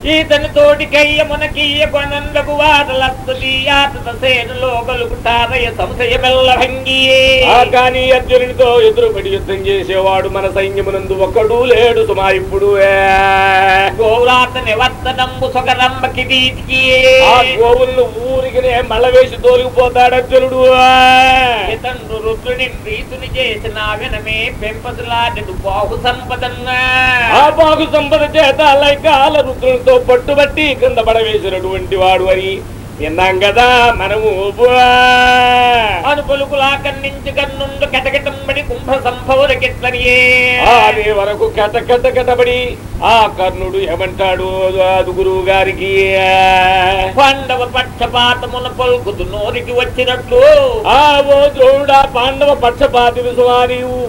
ఈతని తోటి కయ్య మునకీయ కొనందకు కానీ అర్జునునితో ఎదురుపడి యుద్ధం చేసేవాడు మన సైన్యమునందు ఒక్కడు లేడు సుమా ఇప్పుడు గోవులను ఊరికినే మళ్ళ వేసి తోలిగిపోతాడు అర్జునుడు. ఇతండు రుద్రుని ప్రీతుని చేసిన వినమే పెంపదులాడడు బాహు సంపదన్నా ఆ బాగు సంపద చేత లైకాల రుద్రునితో పట్టుబట్టి కింద పడవేసినటువంటి వాడు అని విన్నాం కదా మనము అను పలుకులా కన్నించి కన్నుండు కటకటంబడి కుంభ ఆ అదే వరకు కట కట కటబడి ఆ కర్ణుడు ఏమంటాడు? అది గురువు గారికి. పాండవ పక్షపాతమున పలుకుతు నోరికి వచ్చినట్లు. ఆ ఓ ద్రోణుడా పాండవ పక్షపాతి విసువా నీవు.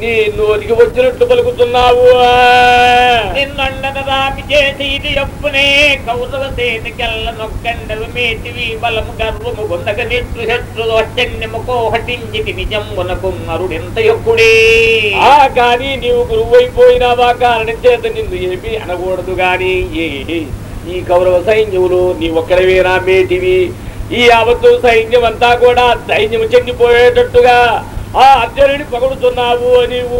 నీ నోటికి వచ్చినట్టు పలుకుతున్నావు. నిన్నండన రామి చేసి ఇది ఎప్పునే కౌరవ సేనకెల్ల నొక్కండవి మేటివి బలము గర్వము గుందగ నెట్టు శత్రు వచ్చన్యము కోహటించి నిజమునకు అరుడెంత యొక్కుడే. ఆ కానీ నీవు గురువు అయిపోయినావా కారణం చేత నిన్ను ఏమి అనకూడదు గాని ఏ ఈ కౌరవ సైన్యములు నీ ఒక్కడవేనా మేటివి? ఈ యావత్తు సైన్యం అంతా కూడా సైన్యం చెందిపోయేటట్టుగా ఆ అర్జునుని పొగడుతున్నావు నీవు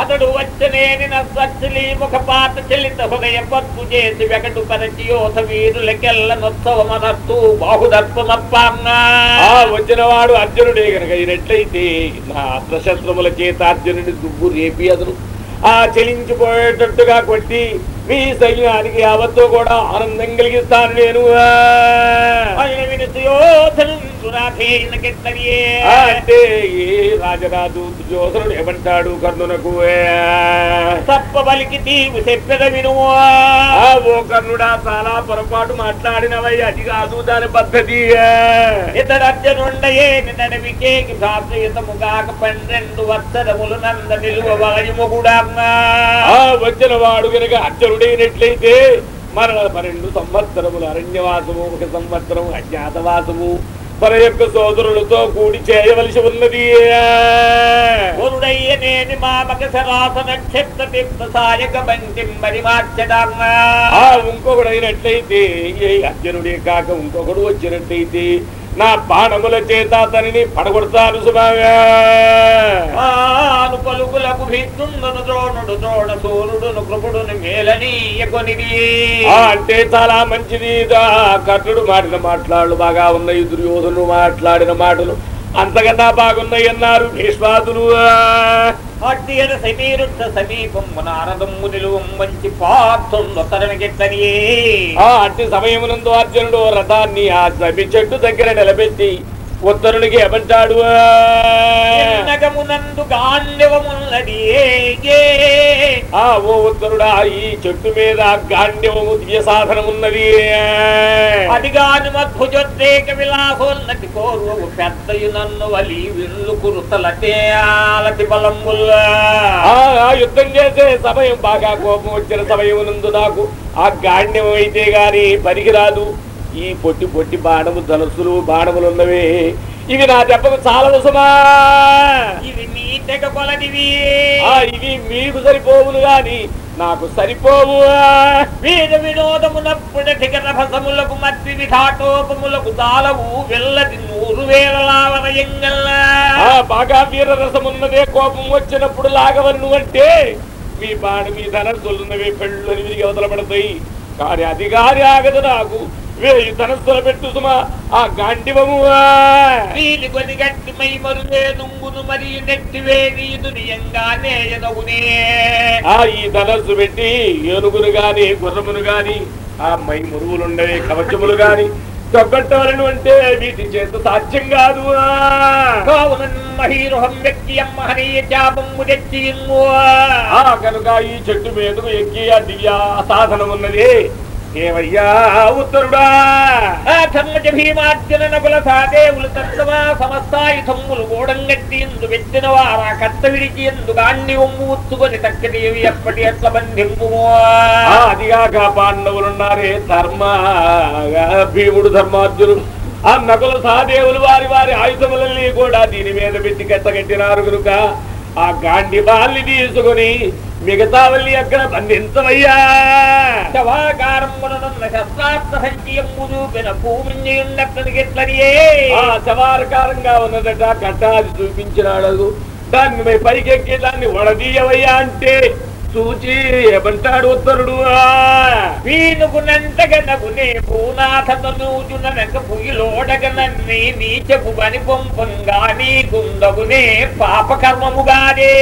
అతడు వచ్చనేని నచ్చలి ముఖ పాత చెల్లిత హృదయ పత్తు చేసి వెకటు పరచి యోధ వీరులకెల్ల నొత్సవమనత్తు బాహుదర్పమప్పాంగా ఆ వచ్చిన వాడు అర్జునుడే గనక అయినట్లయితే నా అస్త్రశస్త్రముల చేత అర్జునుని దుబ్బు రేపి అతను ఆ చెలించిపోయేటట్టుగా కొట్టి మీ సైన్యానికి యావత్తు కూడా ఆనందం కలిగిస్తాను నేను ఆయన వినుసు యోధను దురాధీనకెట్లరియే ఆ అంటే ఏ రాజరాజు దుర్యోధనుడు ఏమంటాడు కర్ణునకు? తప్ప బలికి తీవు చెప్పెద విను ఓ కర్ణుడా చాలా పొరపాటు మాట్లాడినవై అది కాదు దాని పద్ధతి. ఇతరర్జనుండయే నడవికేకి భాతయుతముగాక పన్నెండు వత్సరములు నంద నిలువ వాయుముగుడాంగా ఆ వచ్చిన వాడు గనక అర్జునుడైనట్లయితే మరణ పన్నెండు సంవత్సరములు అరణ్యవాసము ఒక సంవత్సరం అజ్ఞాతవాసము మన యొక్క సోదరులతో కూడి చేయవలసి ఉన్నది. ఇంకొకడైనట్లయితే అర్జునుడే కాక ఇంకొకడు వచ్చినట్లయితే నా బాణముల చేత అతనిని పడగొడతాను పలుకులకు ద్రోణుడు ద్రోణ సూర్యుడును కృపుడును అంటే చాలా మంచిది. కర్ణుడు మాటిన మాట్లాడు బాగా ఉన్నాయి దుర్యోధనుడు మాట్లాడిన మాటలు. అంతకన్నా బాగున్నాయి అన్నారు భీష్మాదులు. అట్టియన సమీరుద్ధ సమీపం నారదమ్ము నిలువం మంచి పాత్రుండు తరణికెట్లనియే ఆ అట్టి సమయమునందు అర్జునుడు రథాన్ని ఆ సమి చెట్టు దగ్గర నిలబెట్టి ఉత్తరునికి ఏమంటాడు నగమునందు గాండవమున్నది? ఆ ఓ ఉత్తరుడా ఈ చెట్టు మీద గాండ్యము దివ్య సాధనం ఉన్నది అదిగాని మద్భుజోద్రేక విలాసోన్నతి కోరువు పెద్దయు నన్ను వలి విల్లు కురుతలతే ఆలతి బలంబుల్ ఆ యుద్ధం చేసే సమయం బాగా కోపం వచ్చిన సమయమునందు నాకు ఆ గాండ్యం అయితే గాని పనికిరాదు. ఈ పొట్టి పొట్టి బాణము ధనుసులు బాణములు ఉన్నవే ఇవి నా దెబ్బకు చాలా సుమా. ఇవి మీ తెగ కొలదివి. ఇవి మీకు సరిపోవును గాని నాకు సరిపోవు. వీర వినోదమునప్పుడటిక రభసములకు మత్తి విఘాటోపములకు తాళవు వెళ్ళది నూరు వేల లావరయంగల్లా బాగా వీర రసమున్నదే కోపం వచ్చినప్పుడు లాగవన్ను అంటే మీ బాణ మీ ధనస్సులున్నవే పెళ్ళు విరిగి అవతల పడతాయి కానీ అది గారి ఆగదు నాకు. వేయి ధనస్సుల పెట్టు సుమా. ఆ గాండివము గట్టి మై మరియు ఆ ఈ ధనస్సు పెట్టి ఏనుగును గాని గుర్రమును గాని ఆ మై మురువులుండవే కవచములు గాని తొగ్గట్టవలను అంటే వీటి చేత సాధ్యం కాదు ఆ. కనుక ఈ చెట్టు మీదకు ఎక్కి ఆ దివ్య సాధనం ఉన్నది ఏమయ్యా ఉత్తరుడా? ధర్మజ భీమార్జున నకుల సాదేవులు తత్వమా సమస్తాయుధములు గూడంగట్టి ఎందు వెచ్చిన వారా కత్త విడిచి ఎందు గాండి ఒమ్ము తక్కదేవి ఎప్పటి ఎట్ల బంధింపు అదిగాక పాండవులున్నారే ధర్మ భీముడు ధర్మార్జునుడు. ఆ నకుల సహదేవులు వారి వారి ఆయుధములని కూడా దీని మీద పెట్టి కట్టగట్టినారు కనుక ఆ గాంధీ బాల్ని తీసుకుని మిగతా వాళ్ళని అక్కడ బంధించవయ్యా. సంచయము చూపిన ఆ ఉన్నదట కట్టాది చూపించినాడు దాన్ని పైకెక్కి దాన్ని వడదీయవయ్యా అంటే చూచి ఏమంటాడు ఉత్తరుడు ఆ. వీనుగునంతగనగునే భూనాథనుజుననక పుగిలోడగనన్ని నీచపు పని పొంపంగా నీకుందగునే పాపకర్మముగానే.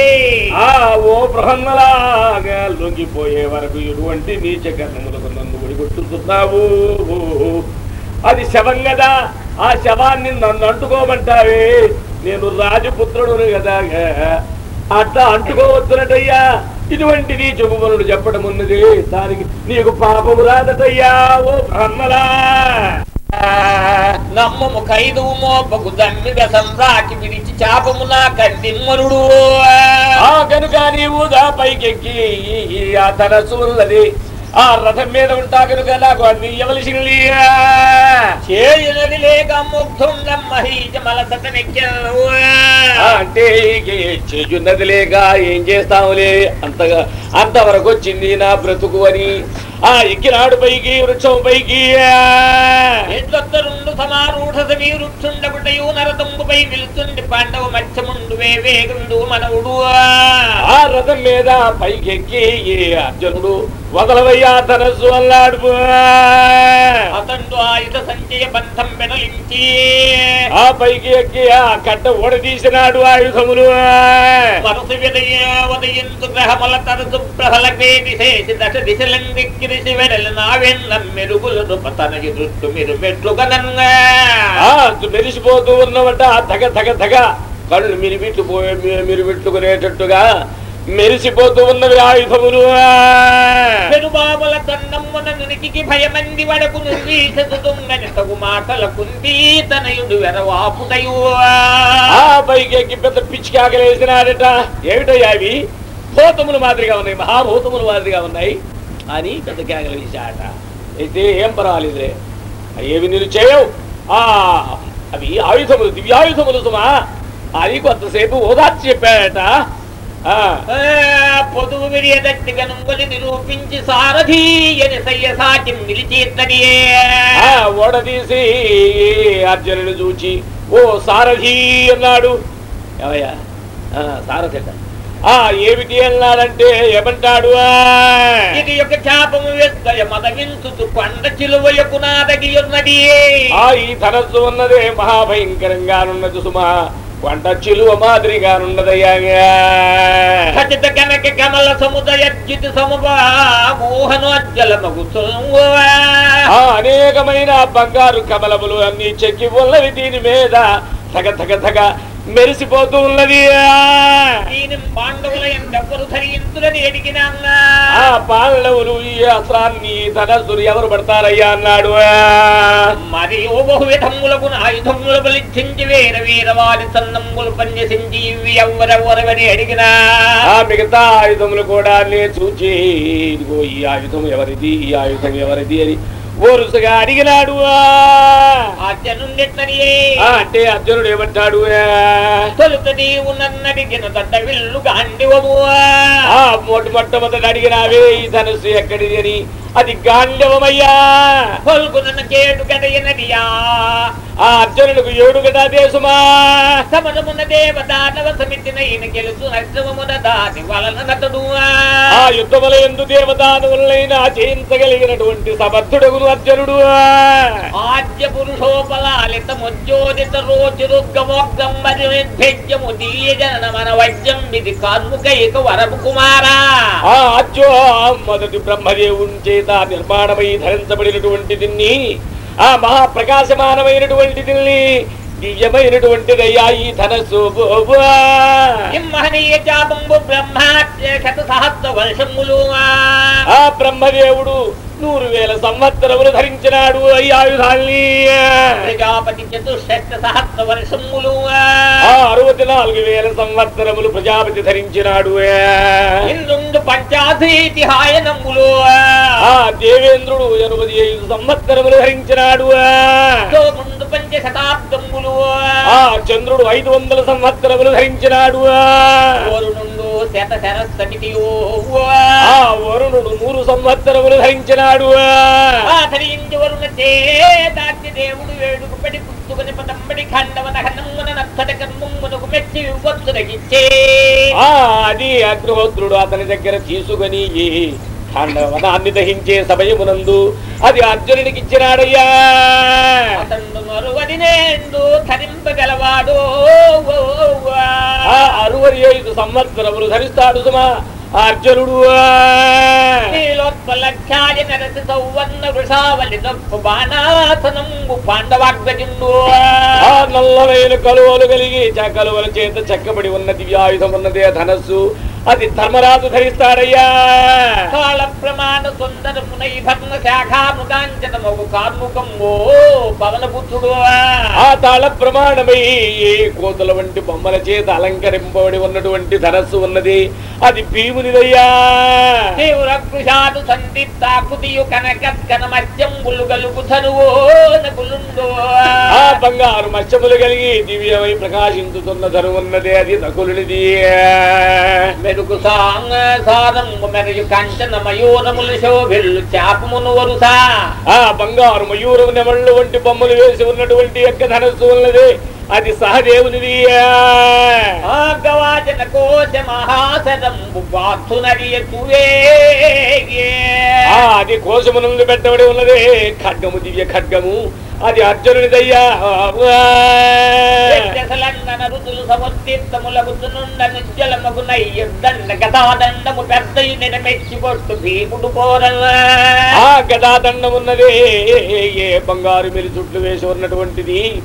ఆ ఓ బృహన్నలాగా లొంగిపోయే వరకు ఎటువంటి నీచ కర్మములకు నన్ను ఒడిగొట్టుతున్నావు? అది శవం కదా. ఆ శవాన్ని నన్ను అంటుకోమంటావే. నేను రాజపుత్రుడు కదా. అట్లా అంటుకోవచ్చునటయ్యా ఇటువంటి నీ చెబుమనుడు చెప్పడం ఉన్నది. దానికి నీకు పాపము రాదటయ్యా ఓ బ్రహ్మలా నమ్మము ఖైదువు మోపకు దమ్మిగ సంరాకి విడిచి చాపమున కండిమ్మరుడు ఆ కనుక నీవు దా పైకెక్కి ఆ తనస్సు ఉన్నది ఆ రథం మీద ఉంటా కనుక నాకు ఇవ్వలసింది చేయునది లేక ముగ్ధుండం అంటే చేయున్నది లేక ఏం చేస్తాములే అంతగా అంతవరకు వచ్చింది నా బ్రతుకు అని. ఆ ఎక్కినాడు పైకి వృక్షం పైకి. ఎట్లొత్తరుండు సమారూఢ సమీరుక్షుండబుటయు నరతంబుపై నిలుచుండి పాండవ మనవుడు. ఆ రథం మీద పైకెక్కి ఏ అర్జునుడు. వదలవయ్యా తనస్సు అన్నాడు అతండు ఆయుధ సంచయ బంధం వెడలించి ఆ పైకి ఎక్కి ఆ కట్ట ఓడదీసినాడు ఆయుధములు మనసు ఉదయించు గ్రహముల తరచు ప్రహలకే విశేషి దశ దిశలందిక్కిరిసి వెడలు నావెన్నం మెరుగులు పతన ఎదుట్టు మీరు మెట్లుగనంగా. ఆ మెరిసిపోతూ ఉన్నవట ధగ ధగ ధగ కళ్ళు మిరిమిట్లు పోయే మిరిమిట్లుకునేటట్టుగా మెరిసిపోతూ ఉన్నవి ఆయుధములు. పెనుబాబుల తన్నమ్మున నునికి భయమంది వడకు నిర్వీసతుంగని తగు మాటల కుంది తనయుడు వెరవాపుటయు ఆ పైకి పెద్ద పిచ్చికాకలేసినాడట ఏమిటయ్యా అవి భూతములు మాదిరిగా ఉన్నాయి మహాభూతములు మాదిరిగా ఉన్నాయి అని పెద్ద కేకలు వేసాట అయితే ఏం పర్వాలేదులే. ఏవి నేను చేయవు. ఆ అవి ఆయుధములు దివ్యాయుధములు సుమా. అది కొంతసేపు ఓదార్చి చెప్పాడట. ఆ. పొదువు విరియదట్టి గనుంగులి నిరూపించి సారథి అని సయ్యసాచి నిలిచేద్దనియే ఓడదీసి అర్జునుడు చూచి ఓ సారథి అన్నాడు. ఏమయ్యా? ఆ, సారథి. ఆ ఏమిటి అన్నాడంటే ఏమంటాడు? ఇది యొక్క శాపము మదవించుతు కొండ చిలువయకు నాదగియున్నది ఆ ఈ ధనస్సు ఉన్నదే మహాభయంకరంగానున్నది సుమా. వంట చిలువ మాదిరిగానున్నదయ్యా ఖచ్చిత కనక కమల సముదయర్జిత సముపా మోహను అజ్జల మగు ఆ అనేకమైన బంగారు కమలములు అన్ని చెక్కి ఉన్నవి దీని మీద. ధగ ధగ ధగ మెరిసిపోతూ ఉన్నది. పాండవుల ఆ ఈ అస్త్రాన్ని ధనస్సులు ఎవరు పడతారయ్యా అన్నాడు. మరి ఓ బహు విధములకు ఆయుధముల బలిచ్చించి వేర వీర వారి సన్నమ్ములు పన్యసించి ఇవి ఎవ్వరెవ్వరవని అడిగినా ఆ మిగతా ఆయుధములు కూడా నే చూచి ఇదిగో ఈ ఆయుధం ఎవరిది ఈ ఆయుధం ఎవరిది అని వరుసగా అడిగినాడు. అంటే అర్జునుడు ఏమంటాడు? తొలుత నీవు నన్నడిగిన దడ్డ విల్లు ఆ మొట్ట మొట్టమొదటి అడిగినావే ఈ ధనుస్సు ఎక్కడిది అని. అది గాంధవమయ్యా పలుకున్న కేడు గదయనదియా ఆ అర్జునుడికి ఏడు కదా దేశమా? సమరమున దేవదానవ సమితిన ఈయన గెలుసు అశ్రమమున దాని వలన నతడు ఆ యుద్ధముల ఎందు దేవదానులైనా జయించగలిగినటువంటి సమర్థుడగును అర్జునుడు. ఆద్య పురుషోపలాలిత ముజ్జోదిత రోచురుగ్గమోగ్గం మరి నిర్భేద్యము దీయ జనన మన వైద్యం ఇది కార్ముకైక వరపు కుమారా ఆ అచ్చో ఆ మొదటి బ్రహ్మదేవుని చేత నిర్మాణమై ధరించబడినటువంటి దీన్ని ఆ మహాప్రకాశమానమైనటువంటి దీన్ని దివ్యమైనటువంటిదయ్యా ఈ ధనస్సు. ఆ బ్రహ్మదేవుడు నూరు వేల సంవత్సరములు ధరించినాడు ఆయుధాల్ని. ప్రజాపతి చతుషష్ట సహస్ర వర్షములు ఆ అరవై నాలుగు వేల సంవత్సరములు ప్రజాపతి ధరించినాడు. ఇంద్రుండు పంచాధీతి హాయనములు ఆ దేవేంద్రుడు ఎనిమిది ఐదు సంవత్సరములు ధరించినాడు. శతాబ్దములు. ఆ చంద్రుడు ఐదు వందల సంవత్సరములు ధరించినాడు. సరస్వతియో ఆ వరుణుడు నూరు సంవత్సరములు ధరించినాడు. వరుణ చేదాచి దేవుడు వేడుకు పడి పుట్టుకుని పదంబడి ఖండవన హనమున నత్తట కర్మమునకు మెచ్చి వత్తునగిచ్చే ఆ అది అగ్నిహోత్రుడు అతని దగ్గర తీసుకొని ఈ ఖండవనాన్ని దహించే సమయమునందు అది అర్జునుడికి ఇచ్చినాడయ్యా ధరింపగలవాడు ఆ. అరవై ఐదు సంవత్సరములు ధరిస్తాడు సుమా అర్జునుడు. నల్లనైన కలువలు కలిగి కలువల చేత చెక్కబడి ఉన్న దివ్యాయుధం ఉన్నదే ధనస్సు. అది ధర్మరాజు ధరిస్తాడయ్యా. కాళ ప్రమాణ సుందరమునై భగ్న శాఖాముగాంచన మగు కార్ముకము పవన పుత్రుడు ఆ తాళ ప్రమాణమై కోతుల వంటి బొమ్మల చేత అలంకరింపబడి ఉన్నటువంటి ధనస్సు ఉన్నది. అది భీమునిదయ్యా. తీవ్ర కృషాదు సందీప్తాకృతియు కనకత్కన మత్యంబులు గలుగు ధనువు నకులుండు. ఆ బంగారు మత్స్యములు కలిగి దివ్యమై ప్రకాశించుతున్న ధను ఉన్నది అది నకులునిది. మెరుగు సాంగ సారంగు మెరయు కంచన మయూరములు శోభిల్లు చాపమును వరుస. ఆ బంగారు మయూరము నెమళ్ళు వంటి బొమ్మలు వేసి ఉన్నటువంటి యొక్క ధనస్సు ఉన్నది. అది సహదేవునిది గవాచన కోశ మహాసరంబు అది కోశమునందు పెట్టబడి ఉన్నది. ఖడ్గము దివ్య ఖడ్గము. అది అర్జునునిదయ్యా. భీముడు ఆ గదాదండం ఉన్నది ఏ బంగారు మిరి చుట్లు వేసి ఉన్నటువంటిది.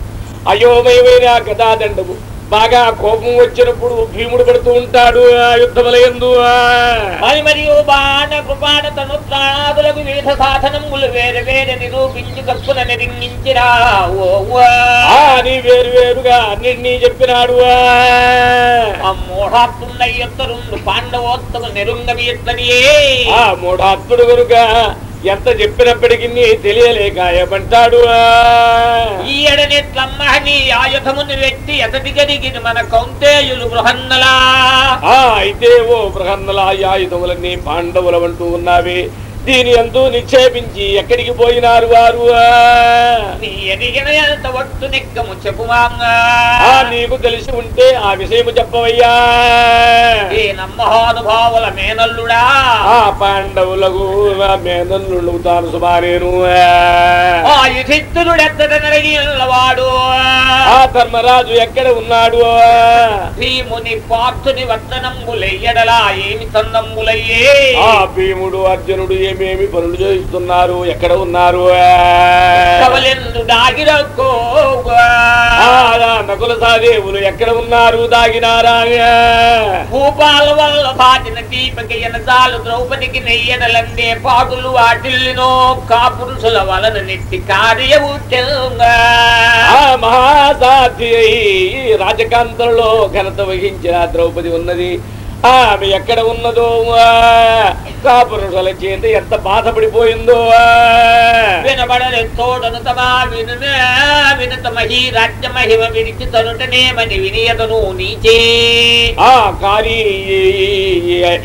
అయోమయమైన ఆ గదాదండము. బాగా కోపం వచ్చినప్పుడు భీముడు పడుతూ ఉంటాడు ఆ యుద్ధములందు మరి మరియు బాణ కృపాణ తను ప్రాణాదులకు వివిధ సాధనములు వేరే వేరే నిరూపించి కప్పున నిరింగించిరా ఓ ఆ అని వేరు వేరుగా అన్నింటినీ చెప్పినాడు అమ్మోఢాత్మున్నయ్యొత్తరుండు పాండవోత్తము నెరుంగమీత్తనియే ఆ మూఢాత్ముడు కనుక ఎంత చెప్పినప్పటికీ తెలియలేక ఏమంటాడు? ఈయడనెట్లమ్మహని ఆయుధముని వ్యక్తి ఎతటి గదిగిన మన కౌంతేయులు బృహన్నలా. ఆ అయితే ఓ బృహన్నల ఆయుధములన్నీ పాండవుల అంటూ ఉన్నావి. దీని అందు నిక్షేపించి ఎక్కడికి పోయినారు వారు? ఎంత నీకు తెలిసి ఉంటే ఆ విషయము చెప్పవయ్యా. ఈ నమ్మహానుభావుల మేనల్లుడా. ఆ పాండవులకు మేనల్లు తాను సుమారేను. ఆ యుధిష్ఠుడెత్తడనడిగినవాడు ఆ ధర్మరాజు ఎక్కడ ఉన్నాడు? భీముని పార్థుని వర్తనంబులెయ్యడలా ఏమి తన్నంబులయ్యే ఆ భీముడు అర్జునుడు ఏమేమి పనులు చేస్తున్నారు? ఎక్కడ ఉన్నారు? నకుల సాదేవులు ఎక్కడ ఉన్నారు? దాగినారా? భూపాల వల్ల బాటిన దీపకి ఎనజాలు ద్రౌపదికి నెయ్యనలందే పాటులు వాటిల్లినో కాపురుషుల వలన నెట్టి కార్యవు ఆ మహాసాధ్వి అయి రాజకాంతలలో ఘనత వహించిన ద్రౌపది ఉన్నది. ఆమె ఎక్కడ ఉన్నదో కాపురుషుల చేత ఎంత బాధపడిపోయిందో. వినబడని తోడను తమా విను వినత మహీ రాజ్య మహిమ విడిచి తనుటనేమని వినియదను నీచే. ఆ కానీ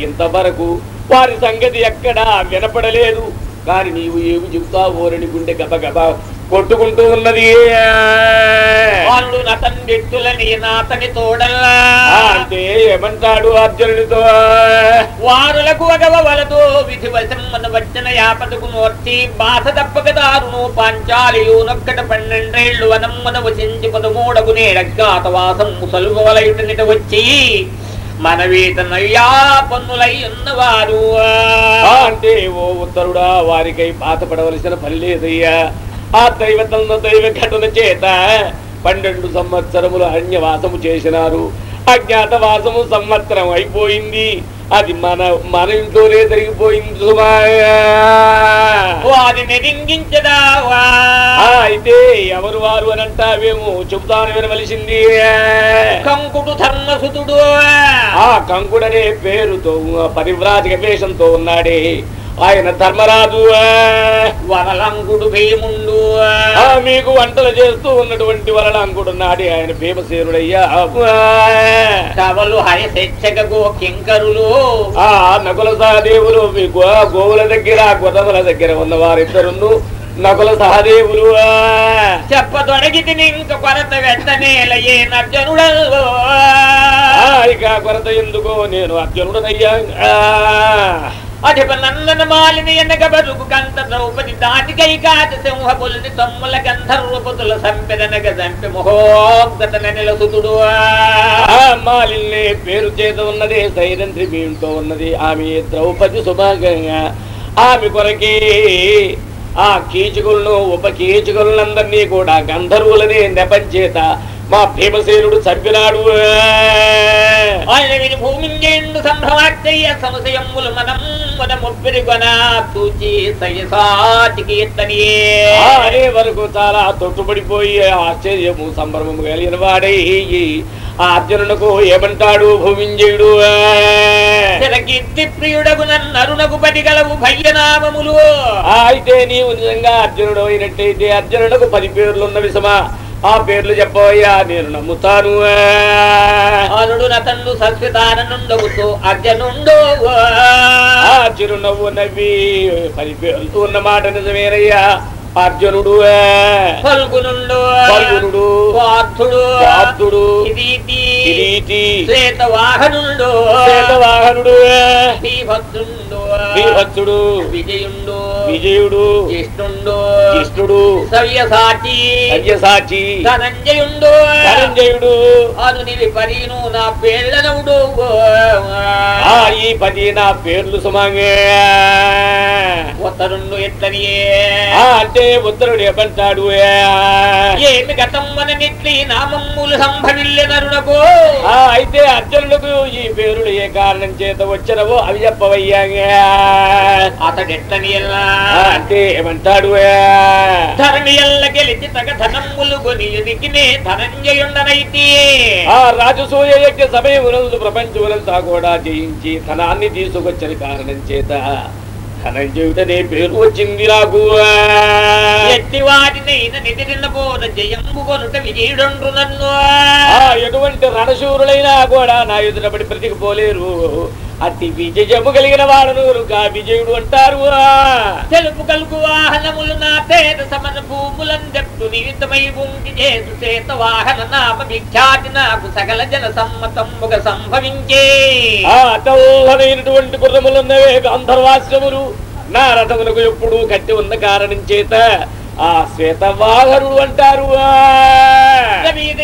ఇంతవరకు వారి సంగతి ఎక్కడా వినపడలేదు. కానీ నీవు ఏమి చెప్తావోరని గుండె గబగబ కొట్టుకుంటూ ఉన్నది. వాళ్ళు నతండిట్టులని నాతని తోడల్లా. అంటే ఏమంటాడు అర్జునుడితో? వారులకు అగవ వలదు విధి వశమ్మన వచ్చిన యాపదకు నోర్చి బాధ తప్పక దారును పాంచాలియు నొక్కట పన్నెండేళ్ళు వనమ్మన వసించి పదమూడగు నేడజ్ఞాతవాసం ముసలుగు వలయుటనిట వచ్చి మన వీతనయ్యా పన్నులై ఉన్నవారు. అంటే ఓ ఉత్తరుడా వారికై బాధపడవలసిన పని లేదయ్యా. ఆ దైవతన్న దైవ ఘటన చేత పన్నెండు సంవత్సరములు అన్యవాసము చేసినారు. అజ్ఞాతవాసము సంవత్సరం అయిపోయింది. అది మన మన ఇంట్లోనే జరిగిపోయింది ఆ, అయితే ఎవరు వారు అని అంటావేమో చెబుతాను వినవలసింది. కంకుడు ధర్మసుతుడు. ఆ కంకుడనే పేరుతో పరివ్రాజక వేషంతో ఉన్నాడే. ఆయన ధర్మరాజు వరలంకుడు భీముండు. ఆ మీకు వంటలు చేస్తూ ఉన్నటువంటి వరలాంకుడున్నాడే ఆయన భీమసేనుడయ్యా. కవలు హయశిక్షక కింకరులు. ఆ నకుల సహదేవులు మీ గోవుల దగ్గర గొర్రముల దగ్గర ఉన్న వారిద్దరును నకుల సహదేవులు. చెప్పదొడగితి ఇంక కొరత వెంటనేల ఏ నర్జనుడల్లో ఆ, ఇక కొరత ఎందుకో నేను అర్జునుడనయ్యా. అధిపనందన నందన మాలిని ఎనక బరుగు కంత ద్రౌపది దాటికై సింహ సింహపుల్ని తమ్ముల గంధర్వపుతుల సంపెదనగ సంపె మహోగ్రత నెల మాలిని పేరు చేత ఉన్నది సైరంత్రి భీమితో ఉన్నది. ఆమె ద్రౌపది సుభాగంగా ఆమె కొరకి ఆ కీచుకులను ఉప కీచుకులందరినీ కూడా గంధర్వులనే నెపంచేత మా భీమసేనుడు చంపినాడు. ఆయన విని భూమింజేండు సంభ్రమాచయ్య సంశయములు మనం మన ముప్పిరి కొన తూచి సయసాటికి అనే వరకు చాలా తొట్టుపడిపోయి ఆశ్చర్యము సంభ్రమము కలిగిన వాడై ఆ అర్జునునకు ఏమంటాడు భూమింజయుడు? కీర్తి ప్రియుడగు నన్నరునకు పడిగలవు భయ్యనామములు. ఆ, అయితే నీవు నిజంగా అర్జునుడు అయినట్టయితే అర్జునుడకు పది పేర్లు ఉన్న విషమా ఆ పేర్లు చెప్పవయ్యా నేను నమ్ముతాను. అనుడు నతన్ను సస్మితానందవుతూ అర్జనుండు ఆ చిరునవ్వు నవ్వి పది పేర్లతో ఉన్న మాట నిజమేనయ్యా. అర్జునుడు ఫల్గునుండు ఫల్గునుడు, పార్థుడు పార్థుడు, కిరీటి కిరీటి శ్వేత వాహనుండు శ్వేతవాహనుడు భీభద్రుండు విజయుండు. విజయుడు. జిష్ణుండు కృష్ణుడు సవ్యసాచి. సవ్యసాచి. ధనంజయుండు ధనంజయుడు. అనునిది పరీను నా పేర్లనవుడు ఆ ఈ పది నా పేర్లు సుమంగే. ఉత్తరుండు ఎట్లనియే? ఆ అంటే ఉత్తరుడు ఏమంటాడు ఏమి గతమ్మన నిట్లి నామమ్ములు సంభవిల్లెనరునకు అయితే అర్జునులకు ఈ పేరులు ఏ కారణం చేత వచ్చినవో అవి చెప్పవయ్యా అతడెట్లనియల్లా ఆ, అంటే ఏమంటాడు ధరణి ఎల్ల గెలిచి తగ ధనమ్ములు కొనియుదికినే ధనంజయుండనైతి. ఆ రాజసూయ యజ్ఞ సమయమునందు ప్రపంచములంతా కూడా జయించి ధనాన్ని తీసుకొచ్చిన కారణం చేత ధనంజయుడనే పేరు వచ్చింది నాకు. ఎట్టి వాటినైన నిదిరిన పోద జయంబు కొనుట విజయుడుండ్రు నన్ను. ఆ ఎటువంటి రణశూరులైనా కూడా నా ఎదురబడి బ్రతికిపోలేరు. అతి విజయము కలిగిన వాడను కనుక విజయుడు అంటారు. తెలుపు కలుగు వాహనములు నా పేద సమన భూములను చెప్తూ నిమిత్తమై ఉంటి చేసు చేత వాహన నామ విఖ్యాతి నాకు సకల జన సమ్మతముగ సంభవించే. ఆ తెల్లనైనటువంటి గుర్రములున్నవే గంధర్వాశ్రములు నా రథమునకు ఎప్పుడు కట్టి ఉన్న కారణం చేత ఆ శ్వేతవాహరుడు అంటారు. మీద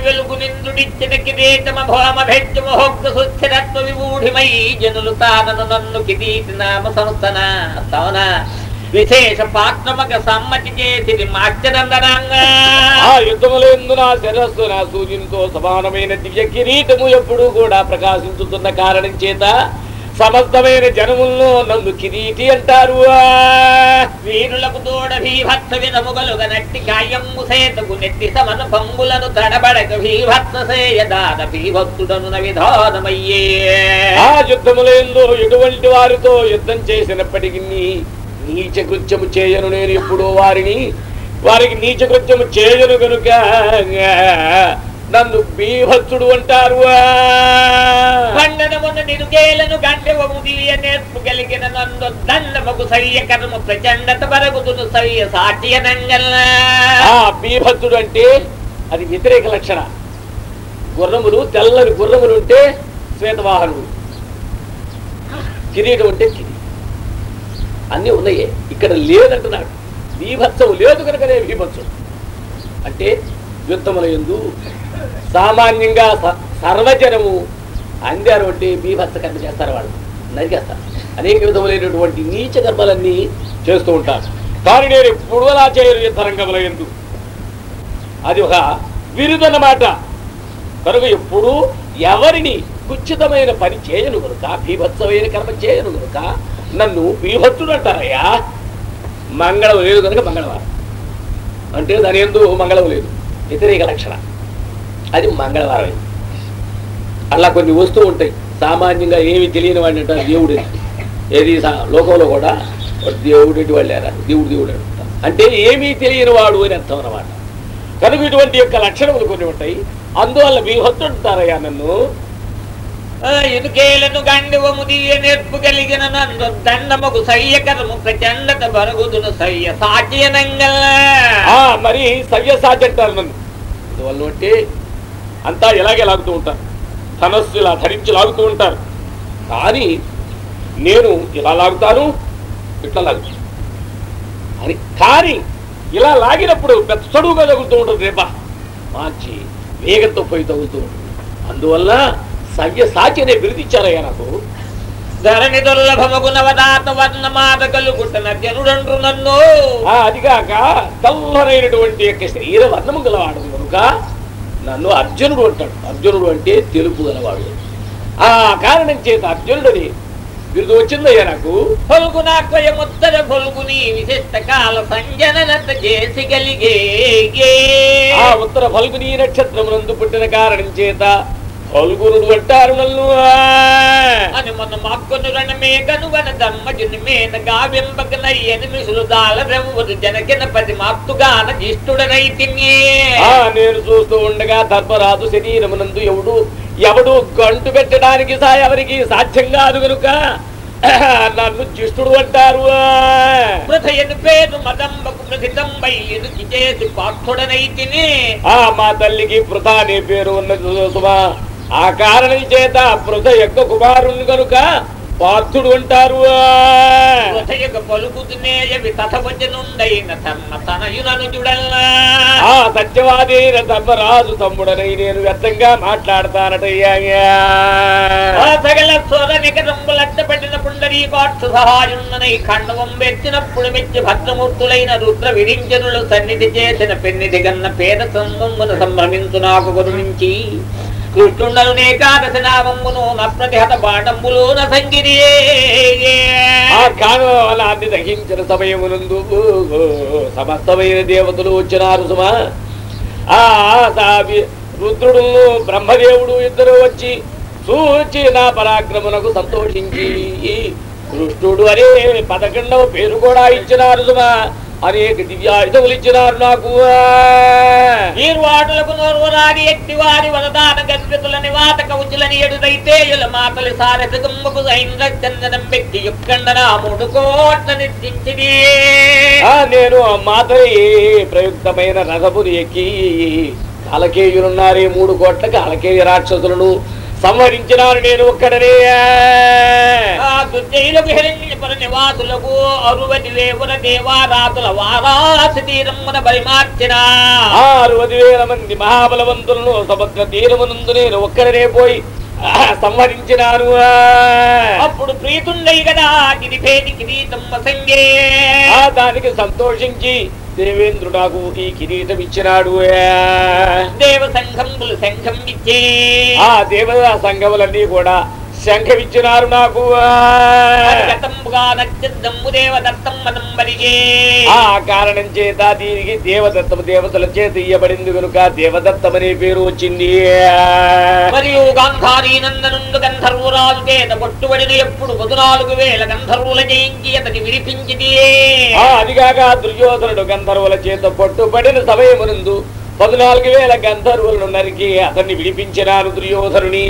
వెలుగు నిందుడిచ్చిన సుస్థిరత్వ విమూఢిమై జనులు తానను నన్ను కిరీటి నామ సంస్థన సవన విశేష పాత్రమగ సమ్మతి చేసి ఆ యుద్ధములందు నా శిరస్సు నా సూర్యునితో సమానమైన దివ్య కిరీటము ఎప్పుడు కూడా ప్రకాశించుతున్న కారణం చేత సమస్తమైన జనముల్లో నన్ను కిరీటి అంటారు. వీరులకు తోడ భీభత్స విధముగలుగ నట్టి గాయమ్ము సేతకు నెట్టి సమన పంగులను తడబడక భీభత్స సేయదాన భీభక్తుడను విధానమయ్యే. ఆ యుద్ధములందు ఎటువంటి వారితో యుద్ధం చేసినప్పటికీ నీచ కృత్యము చేయను నేను ఇప్పుడు వారిని. వారికి నీచ కృత్యము చేయను గనుక నన్ను బీభత్సుడు అంటారు. ఖండనమున నిరుగేలను గండెవము దివ్య నేర్పు కలిగిన నందు దండముకు సయ్య కర్మ ప్రచండత సయ్య సాటియనంగల్ బీభత్సుడు అంటే అది వ్యతిరేక లక్షణ. గుర్రములు తెల్లని గుర్రములు ఉంటే శ్వేతవాహనుడు కిరీటం అంటే కిరీటం. అన్నీ ఉన్నాయే. ఇక్కడ లేదంటున్నాడు. బీభత్సము లేదు కనుకనే బీభత్సం అంటే యుద్ధముల ఎందు సామాన్యంగా స- సర్వజనము అందారు అంటే బీభత్స కర్మ చేస్తారు వాళ్ళు. నరికేస్తారు. అనేక విధములైనటువంటి నీచ కర్మలన్నీ చేస్తూ ఉంటారు. కానీ నేను ఎప్పుడు అలా చేయరు యుద్ధరంగముల ఎందు అది ఒక విరుదన్నమాట కనుక ఎప్పుడు ఎవరిని కుచితమైన పని చేయను కనుక బీభత్సమైన కర్మ చేయను కనుక నన్ను బీభత్తుడు అంటారయ్యా. మంగళం లేదు కనుక మంగళవారం. అంటే దాని ఎందు మంగళం లేదు. వ్యతిరేక లక్షణ అది మంగళవారం అలా కొన్ని వస్తువు ఉంటాయి. సామాన్యంగా ఏమి తెలియని వాడిని అంటారు దేవుడు. ఏది సా- లోకంలో కూడా వాడు దేవుడు వాళ్ళారా? దేవుడు దేవుడు అంటారు. అంటే ఏమీ తెలియని వాడు అని అర్థం అనమాట కనుక ఇటువంటి యొక్క లక్షణములు కొన్ని ఉంటాయి. అందువల్ల మీ అంటారయ్యా నన్ను. ఎదుకేలను గండివము దివ్య నేర్పు కలిగిన నందు దండముకు సయ్యకరము ప్రచండత బరుగుదును సయ్య ఆ మరి సవ్యసాచి అంటారు నన్ను. అందువల్ల అంటే అంతా ఇలాగే లాగుతూ ఉంటారు. ధనస్సు ఇలా ధరించి లాగుతూ ఉంటారు. కానీ నేను ఇలా లాగుతాను ఇట్లా లాగుతాను. అని కానీ ఇలా లాగినప్పుడు పెద్ద చడువుగా తగులుతూ ఉంటుంది రేపా. మార్చి వేగంతో పోయి తగులుతూ ఉంటుంది. అందువల్ల సవ్యసాచి అనే బిరుదు ఇచ్చారయ్యా నాకు. ధరణి దుర్లభమగు నవదాత వర్ణ మాత కలుగుట్టన జనుడండ్రు నన్ను. ఆ అదిగాక తెల్లరైనటువంటి యొక్క శరీర వర్ణము గలవాడు కనుక నన్ను అర్జునుడు అంటాడు. అర్జునుడు అంటే తెలుపు గలవాడు. ఆ కారణం చేత అర్జునుడని బిరుదు వచ్చిందయ్యా నాకు. ఫల్గునాక్వయ ముత్తర ఫల్గుని విశిష్ట కాల సంజనత చేసి కలిగే ఆ ఉత్తర ఫల్గుని నక్షత్రమునందు పుట్టిన కారణం చేత ఫల్గునుడు అంటారు నన్ను. అని మొన్న మక్కును రణమే కనుగన దమ్మజుని మేన గావింపక నయ్యని మిసులు దాల రెవ్వదు జనకిన పది మాప్తుగాన జిష్టుడనైతిన్యే ఆ నేను చూస్తూ ఉండగా ధర్మరాజు శరీరమునందు ఎవడు ఎవడు గంటు పెట్టడానికి సా ఎవరికి సాధ్యం కాదు కనుక నన్ను జిష్టుడు అంటారు. మృధయను పేరు మదంబకు ఎదుకి చేసి పార్థుడనైతిని ఆ మా తల్లికి పృథ అనే పేరు ఉన్నది సుమా. ఆ కారణం చేత పృథ యొక్క కుమారుని కనుక పార్థుడు అంటారు. ఆ సత్యవాది అయిన ధర్మరాజు తమ్ముడనై నేను వ్యర్థంగా మాట్లాడతానటయ్యా ఆ సగల స్వర నికరంబులట్ట పెట్టిన పుండరీ కాట్సు సహాయున్ననై ఖండవం వెచ్చినప్పుడు మెచ్చి భద్రమూర్తులైన రుద్ర విరించనులు సన్నిధి చేసిన పెన్నిధి గన్న పేద సంబమును సంభ్రమించు నాకు గురించి కృష్ణుండను నేకాదశ నామమ్మును నప్రతిహత బాణంబులు నసంగిరి ఆ కారణాన్ని దహించిన సమయమునందు సమస్తమైన దేవతలు వచ్చినారు సుమా. ఆ రుద్రుడు బ్రహ్మదేవుడు ఇద్దరు వచ్చి చూచి నా పరాక్రమునకు సంతోషించి కృష్ణుడు అనే పదకొండవ పేరు కూడా ఇచ్చినారు సుమా. అనేక దివ్యాయుధములు ఇచ్చినారు నాకు. వీర్వాటులకు నోర్వరాడి ఎట్టి వారి వరదాన గర్భితుల నివాత కౌచులని ఎడుదైతేయుల మాతలి సారసగమ్మకు సైంద్ర చందనం పెట్టి యుక్కండన మూడు కోట్ల నిర్దించిది ఆ నేను మాతరి ప్రయుక్తమైన రథముని ఎక్కి కాలకేయులున్నారే మూడు కోట్ల కాలకేయ రాక్షసులను సంహరించినాను నేను ఒక్కడనే. ఆ దుర్జయులకు హిరణ్యపుర నివాసులకు అరువది వేవుల దేవారాతుల వారాసి తీరమ్మున బలిమార్చిన. ఆ అరవది వేల మంది మహాబలవంతులను సముద్ర తీరమునందు నేను ఒక్కడనే పోయి ఆ, సంహరించినాను. అప్పుడు ప్రీతుండై కదా గిరిభేది కిరీటం సంగే. దానికి సంతోషించి దేవేంద్రుడు నాకు ఈ కిరీటం ఇచ్చినాడు దేవ సంఘంబులు సంఘం ఇచ్చే. ఆ దేవతా సంఘములన్నీ కూడా శంఖమిచ్చినారు నాకు. ఆ కారణం చేత దీనికి దేవదత్తము దేవతల చేత ఇయ్యబడింది కనుక దేవదత్తం అనే పేరు వచ్చింది. మరియు గాంధారీ నందనుండు గంధర్వురాలు చేత కొట్టుబడిన ఎప్పుడు పదునాలుగు వేల గంధర్వుల జయించి అతని విడిపించిది అదిగాక దుర్యోధనుడు గంధర్వుల చేత పట్టుబడిన సమయమునందు పద్నాలుగు వేల గంధర్వులను నరికి అతన్ని విడిపించినారు దుర్యోధనుని.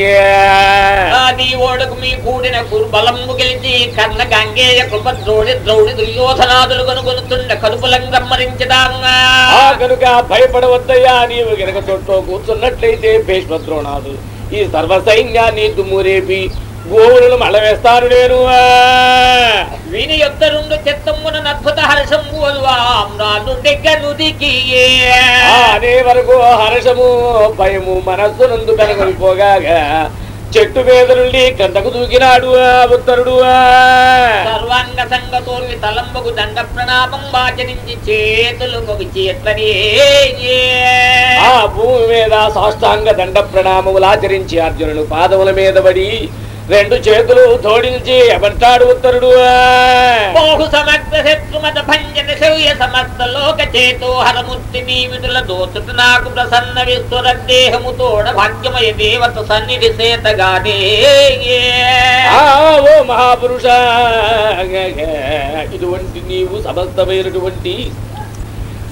ఓడకు మీ కూడిన కుర్బలము గెలిచి కర్ణ గంగేయ కృప ద్రోడి ద్రౌడి దుర్యోధనాదులు కనుగొనుతుండ కలుపులం గమ్మరించదాంగా ఆ కనుక భయపడవద్దయ్యా నీవు గనక చోట్లో కూర్చున్నట్లయితే భీష్మద్రోణాదు ఈ సర్వ సైన్యాన్ని దుమ్మురేపి గోవులను మళ్ళవేస్తాను నేను. విని యొక్క రెండు చిత్తమ్మున అద్భుత హర్షము అమ్రాలు నుదికి ఆ అనే వరకు హర్షము భయము మనస్సునందు పెరగలిపోగా చెట్టు మీద నుండి క్రిందకు దూకినాడు ఆ ఉత్తరుడు. సర్వాంగ సంగతోర్వి తలంబకు దండ ప్రణామం వాచరించి చేతులు ఆ భూమి మీద సాష్టాంగ దండ ప్రణామములు ఆచరించి అర్జునుడు పాదముల మీద పడి రెండు చేతులు జోడించి ఏమంటాడు ఉత్తరుడు? బహు సమగ్ర శత్రుమత భంజన సమస్త లోక చేతో దోచుట నాకు ప్రసన్న విశ్వర దేహము తోడ భాగ్యమయ దేవత సన్నిధి సేతగానే ఆ ఓ మహాపురుష! ఇటువంటి నీవు సమస్తమైనటువంటి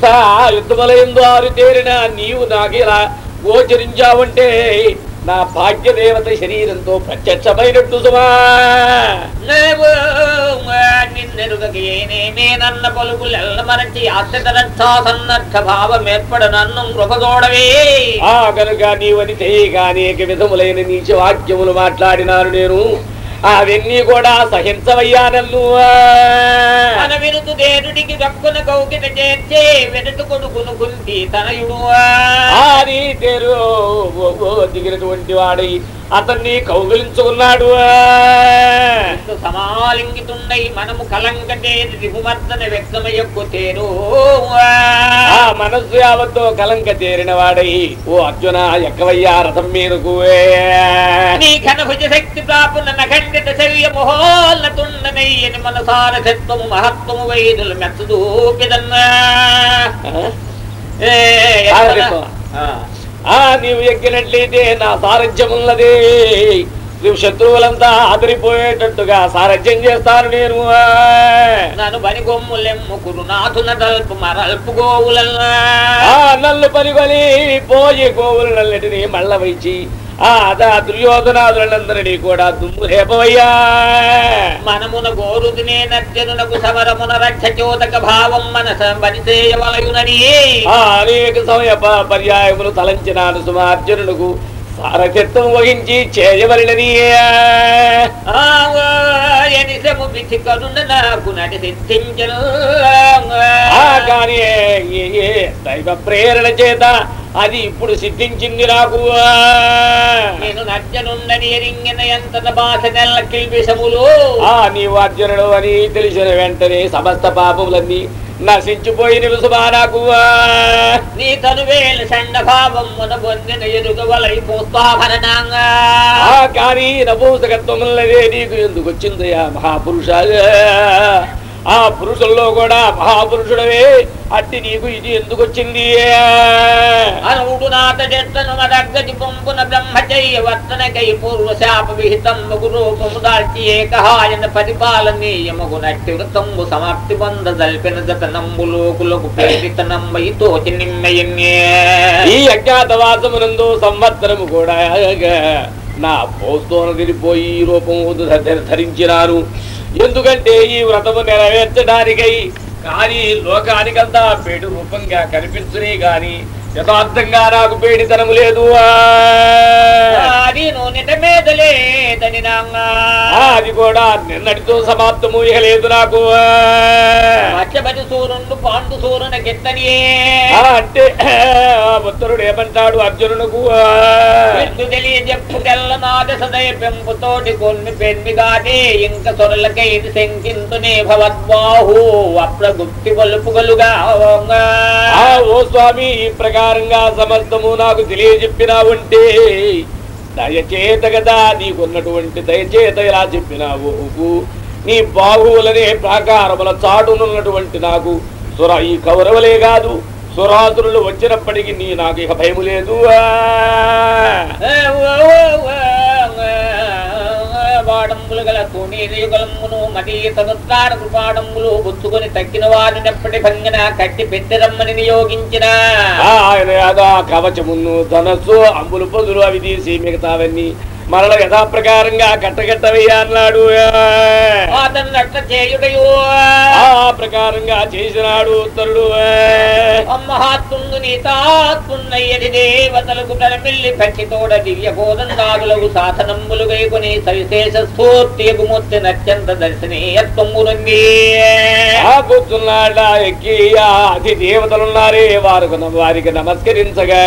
సా యుద్ధమలయందు ఆరు తేరిన నీవు నాకిలా గోచరించావంటే నా భాగ్యదేవత శరీరంతో ప్రత్యక్షమైనట్టు సుమా. నన్న పలుకులెల్ల మరచి భావం ఏర్పడ నన్ను కృపదోడవే ఆ కనుక నీవని చేయగా అనేక విధములైన నీచ వాక్యములు మాట్లాడినాను నేను. అవన్నీ కూడా సహించవయ్యా నన్ను మన విరుదు దేనుడికి దక్కున కౌకిట చేర్చే వెనుక కొడుకును కుంటి తనయుడు ఆది తెరు దిగినటువంటి వాడై అతన్ని కౌగిలించుకున్నాడు సమాలింగితుండై మనము కలంకటే రిపుమర్దన వ్యక్తమయ్యకు తేరు ఆ మనస్సు యావత్తో కలంక చేరిన వాడై ఓ అర్జున ఎక్కవయ్యా రథం మీదకు నీ ఘనభుజ శక్తి ప్రాపున నఖండిత శౌర్య మొహోల్ల తుండనయ్యని మనసార సత్వము మహత్వము వైదులు మెచ్చదూపిదన్నా. ఆ. నీవు ఎక్కినట్లయితే నా సారథ్యం ఉన్నది నీవు శత్రువులంతా ఆదరిపోయేటట్టుగా సారథ్యం చేస్తాను నేను నన్ను బని గొమ్ములెమ్ము కురునాథున దల్పు మరల్పు గోవులన్నా ఆ నల్లు పనికొని పోయి గోవులు నల్లటిని మళ్ళ వైచి ఆ అదా దుర్యోధనాదులందరినీ కూడా దుమ్ము రేపవయ్యా మనమున గోరుదినే నర్జనునకు సమరమున రక్ష చోదక భావం మనస బనిసేయవలయునని ఆ అనేక సమయ పర్యాయములు తలంచినాను సుమార్జునులకు సారథ్యత్వం వహించి చేయవలనని. కానీ దైవ ప్రేరణ చేత అది ఇప్పుడు సిద్ధించింది నాకు. నేను నర్జనుండని ఎరింగిన ఎంత బాధ నెల్ల కిల్బిషములు ఆ నీవు అర్జునుడు అని తెలిసిన వెంటనే సమస్త పాపములన్నీ నశించిపోయిన సుమా నాకు. నీ తనువేలు సండ భావం మున పొందిన ఎరుగవలై పోస్తాభరణంగా. ఆ కానీ నపూసకత్వములనే నీకు ఎందుకు వచ్చిందయ్యా మహాపురుష ఆ పురుషుల్లో కూడా మహాపురుషుడవే. అట్టి నీకు ఇది ఎందుకు వచ్చింది సమాప్తి నిమ్మయన్యే ఈ అజ్ఞాతవాసమునందు సంవత్సరము కూడా నా పోస్తోన తిరిగిపోయి ఈ రూపము ధ- ధరించినాను. ఎందుకంటే ఈ వ్రతము నెరవేర్చడానికై కానీ లోకానికంతా పేటు రూపంగా కనిపించునే గాని యథార్థంగా నాకు పేడితనము లేదు. అది కూడా నిన్నటితో సమాప్తము ఇక లేదు నాకు మత్స్యపతి సూర్యుడు పాండు సూర్యున ఆ, అంటే ఆ ఉత్తరుడు ఏమంటాడు అర్జునునకు? ఎందు తెలియజెప్పు తెల్ల నాద సదయ పెంపుతోటి కొన్ని పెన్మిగానే ఇంక సొరలకై శంకింతునే భవద్బాహు అప్రగుప్తి గొలుపుగలుగా ఆ ఓ స్వామి ఈ ప్రకారంగా సమస్తము నాకు తెలియజెప్పినావంటే దయచేత కదా నీకున్నటువంటి దయచేత ఇలా చెప్పినావు? నీ బాహువులనే ప్రాకారముల చాటునున్నటువంటి నాకు సుర ఈ కౌరవలే కాదు. సురాసురులు వచ్చినప్పటికీ నీ నాకు ఇక భయము లేదు. వాడంబులు గల యుగలమ్మును మదీయ సముద్రాన కృపాడంబులు బుచ్చుకొని తక్కిన వారినప్పటి భంగన కట్టి పెట్టిరమ్మని నియోగించిన. ఆయన యాదా కవచమును ధనస్సు అంబులు పొదులు అవి తీసి మిగతావన్నీ మరల యథాప్రకారంగా కట్టగట్టవయ్యా అన్నాడు ఆ ప్రకారంగా చేసినాడు ఉత్తరుడు. మహాత్ముండు నీతాత్మున్నయ్యది దేవతలకు ప్రణమిల్లి భక్తితోడ దివ్య గోదందాదులకు సాధనంబులు గైకొని సవిశేష స్ఫూర్తి గుమూర్తి నత్యంత దర్శనీయత్వమునుంది ఆ ఎక్కి అతి దేవతలున్నారే వారు వారికి నమస్కరించగా.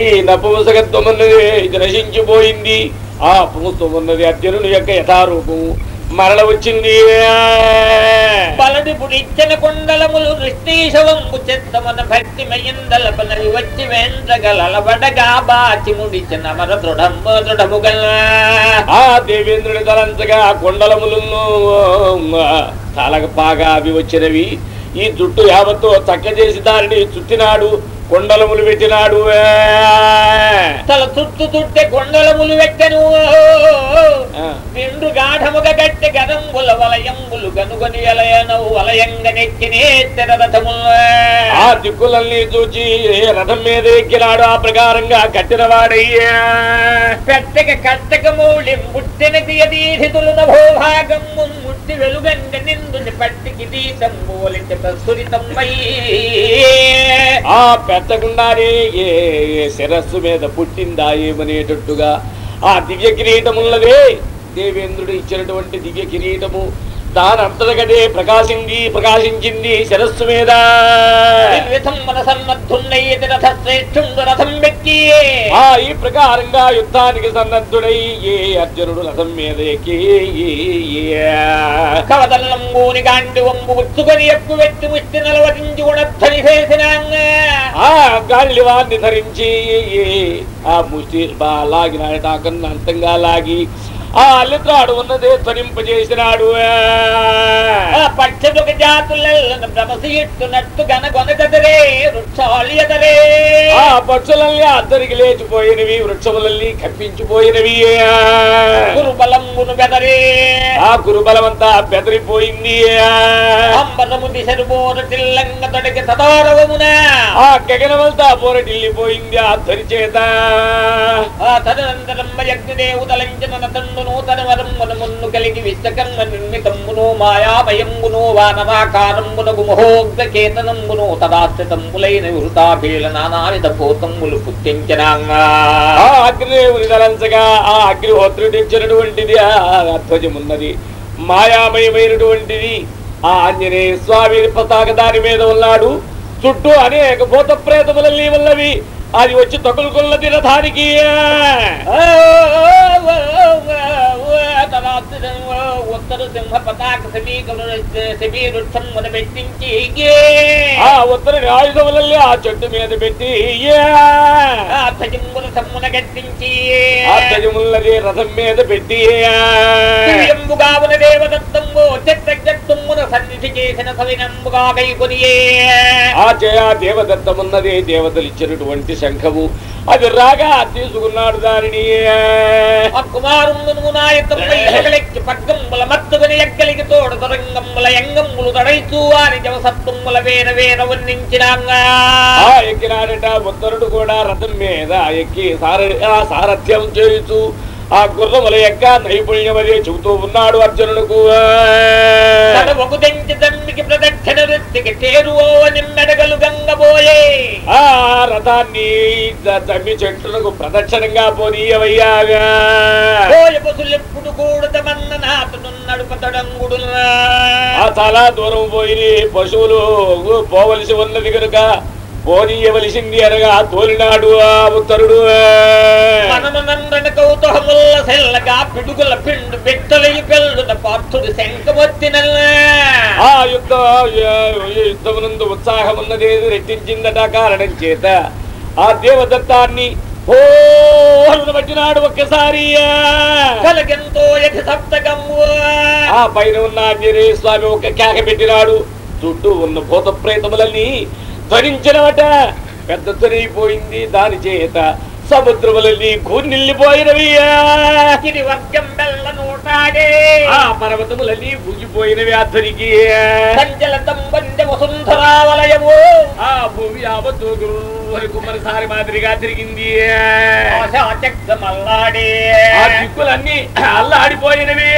ఈ నపుంసకత్వమున్నది ఇది నశించిపోయింది. ఆ పుంసత్వం అర్జునుని యొక్క యథారూపము. మరల వచ్చింది బలది పుడిచ్చిన కొండలములు దృష్టీశవంబు చెత్తమన భక్తి మయందలపనవి వచ్చి వేంద్రగలబడగా బాచి ముడిచిన మర దృఢము దృఢముగల. ఆ దేవేంద్రుడి తలంచగా కొండలములను తలకు పాగా అవి వచ్చినవి. ఈ జుట్టు యావత్తో చక్క చేసి దానిని చుట్టినాడు. కొండలములు పెట్టినాడు తల చుట్టు చుట్టే కొండలములు వెట్టెను ఆ. నిండు గాఢముగ గట్టి గదంబుల వలయంబులు గనుగొని వలయనవు వలయంగ నెక్కినే తెరరథములు ఆ దిక్కులన్నీ చూచి రథం మీద ఎక్కినాడు ఆ ప్రకారంగా కట్టిన వాడయ్యా పెట్టక కట్టక మూళి ముట్టిన తీయదీధితులు నభోభాగం శక్తి వెలుగంగ నిందుని పట్టికి దీశంబోలిత ప్రసురితమ్మై ఆ పెట్టకుండానే ఏ ఏ శిరస్సు మీద పుట్టిందా ఏమనేటట్టుగా ఆ దివ్య కిరీటమున్నదే దేవేంద్రుడు ఇచ్చినటువంటి దివ్య కిరీటము దాని అంతటగదే ప్రకాశింది ప్రకాశించింది శిరస్సు మీద. ఈ ప్రకారంగా యుద్ధానికి సన్నద్ధుడై ఏ అర్జునుడు రథం మీద ఎక్కి. కవదల్లంబూని గాండి వంబు ఉచ్చుకొని ఎక్కు వెట్టి ముష్టి నలవటించి గుణధ్వని చేసినాంగ. ఆ గాలివాన్ని ధరించి ఆ ముష్టి బా లాగినాడట కన్నా అంతంగా లాగి ఆ అల్లిత్రాడు ఉన్నదే త్వరింపజేసినాడు ఆ పక్షదుక జాతులను భ్రమసీట్టునట్టు గనగొనగదరే వృక్షాళియదరే. ఆ పక్షులన్నీ అద్దరికి లేచిపోయినవి వృక్షములన్నీ కప్పించిపోయినవి. గురుబలంబును బెదరే ఆ గురుబలమంతా బెదరిపోయింది. ఆ గగనమంతా పోరటిల్లిపోయింది ఆ ధ్వని చేత. ఆ తదనంతరమ్మ యజ్ఞదేవుతలంచిన నతండును తన వరమ్మున మున్ను కలిగి విశ్వకర్మ నిర్మితంబును మాయామయంబును వానరాకారంబునగు మహోగ్ర కేతనంబును తదాశ్రితంబులైన వృతాభీల నానావిధ భూతంబులు పుట్టించినాంగా. ఆ అగ్నిదేవుని తలంచగా ఆ ఆ ధ్వజమున్నది. మాయామయమైనటువంటిది. ఆ ఆంజనేయ స్వామి పతాక దాని మీద ఉన్నాడు. చుట్టూ అనేక భూత ప్రేతములన్నీ ఉన్నవి. అది వచ్చి తగులుకున్న తినడానికి ఉత్తర సింహ పతాక సమీకృష్ణ పెట్టించి ఆ ఉత్తరని ఆయుధములన్నీ ఆ చెట్టు మీద పెట్టి ధ్వజంబుల సమ్మున గట్టించి ఆ ధ్వజమున్నది రథం మీద పెట్టి దివ్యంబుగావున దేవదత్తము చెట్ట సన్నిధి చేసిన సవినంబుగా కైకొని ఆ జయ దేవదత్తమున్నది దేవతలు ఇచ్చినటువంటి శంఖము అది రాగా తీసుకున్నాడు దానిని ఆ కుమారుండును నాయకమ్మై హగలెక్కి పగ్గంబుల మత్తుగని ఎగ్గలికి తోడ తరంగంబుల ఎంగంబులు తడైతూ వారి జవసత్తుమ్ముల వేర వేర వర్ణించినాంగా ఆ ఎక్కినాడట ఉత్తరుడు కూడా రథం మీద ఎక్కి సార ఆ సారథ్యం చేయుచు ఆ గుర్రముల యొక్క నైపుణ్యం అదే చెబుతూ ఉన్నాడు అర్జునుడుకు తడవకు ప్రదక్షిణ వృత్తికి చేరువో నిమ్మెడగలు గంగబోయే ఆ రథాన్ని తమ్మి చెట్లకు ప్రదక్షిణంగా పోనీయవయ్యాగా పోయ పసులెప్పుడు కూడదమన్న నాతను నడుపతడంగుడు ఆ చాలా దూరం పోయి పశువులు పోవలసి ఉన్నది కనుక పోనీయవలసింది అనగా తోలినాడు ఆ ఉత్తరుడు. మనను నందన కౌతహముల్ల సెల్లగా పిడుగుల పిండు బిట్టలయి పెళ్ళున పార్థుడు శంఖమొత్తిన ఆ యుద్ధ యుద్ధమునందు ఉత్సాహం ఉన్నది రెట్టించిందట కారణం చేత. ఆ దేవదత్తాన్ని పట్టినాడు ఒక్కసారి. ఆ పైన ఉన్న ఆంజనేయ స్వామి ఒక కేక పెట్టినాడు. చుట్టూ ఉన్న భూత ప్రేతములన్నీ ధ్వనించినవట. పెద్ద ధ్వనిపోయింది దాని చేత. సముద్రములన్నీ కూర్నిల్లిపోయినవి వర్గం బెల్ల నూటాడే. ఆ పర్వతములన్నీ ఆ ధ్వనికి. వసుంధరావలయము. ఆ భూమి యావత్తు గురువుని కుమ్మరిసారి మాదిరిగా తిరిగింది. ఆ దిక్కులన్నీ అల్లాడిపోయినవి.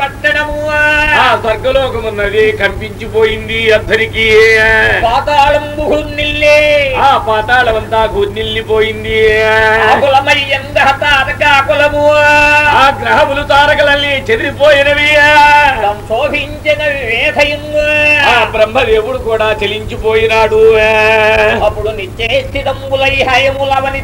పట్టణము ఆ స్వర్గలోకమున్నది కంపించిపోయింది అద్దరికి. పాతాళం ముహుర్నిల్లే ఆ పాతాళమంతా గుర్నిల్లిపోయింది. ఆకులమయ్యంద తారకాకులము ఆ గ్రహములు తారకలన్నీ చెదిరిపోయినవి. వేధయుము ఆ బ్రహ్మదేవుడు కూడా చెలించిపోయినాడు. అప్పుడు నిశ్చేష్టిదంబులై హయములవని